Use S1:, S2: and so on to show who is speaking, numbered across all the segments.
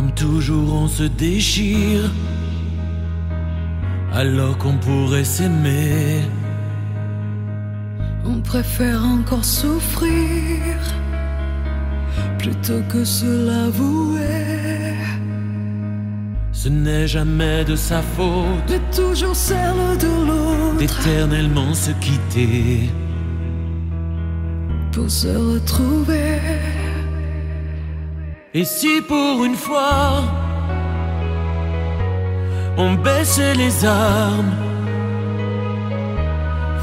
S1: Comme toujours on se déchire alors qu'on pourrait s'aimer.
S2: On préfère encore souffrir plutôt que se l'avouer.
S1: Ce n'est jamais de sa faute
S2: Mais toujours celle de l'autre
S1: d'éternellement se quitter.
S2: pour se retrouver.
S1: Et si pour une fois on baissait les armes,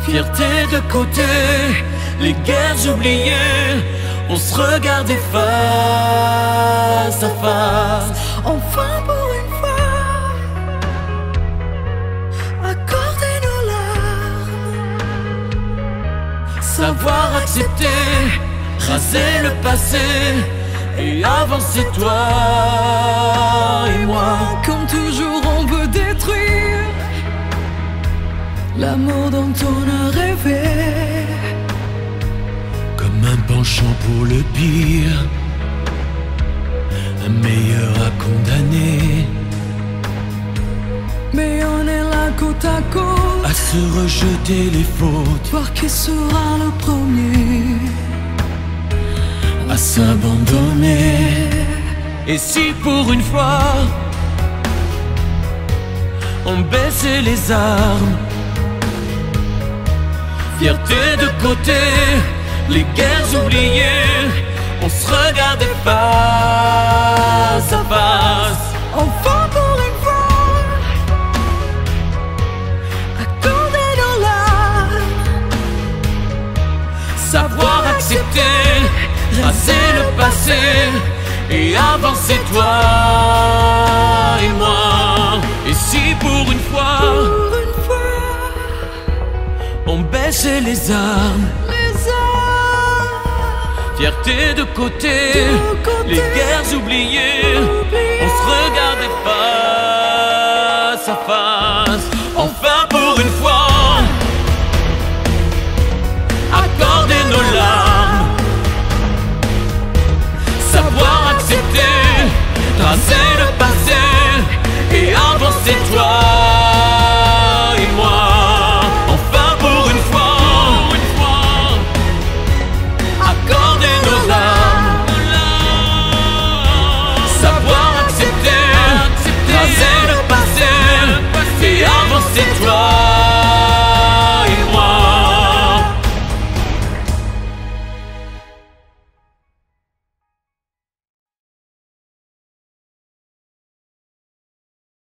S1: fierté de côté, les guerres oubliées, on se regardait face à face.
S2: Enfin pour une fois, accorder nos larmes.
S1: Savoir accepter, raser le passé et avancer toi et moi.
S2: Comme toujours, on veut détruire l'amour dont on a rêvé.
S1: Comme un penchant pour le pire, un meilleur à condamner,
S2: Mais on est là côte à côte.
S1: à se rejeter les fautes,
S2: Voir qui sera le premier
S1: s'abandonner. Et si pour une fois on baissait les armes, fierté de côté, les guerres oubliées, on se regardait face et avancer toi et moi. Et si pour une fois
S2: Pour une fois,
S1: on baissait les armes,
S2: les armes.
S1: fierté de côté,
S2: De côté.
S1: les guerres Oubliées. c'est toi.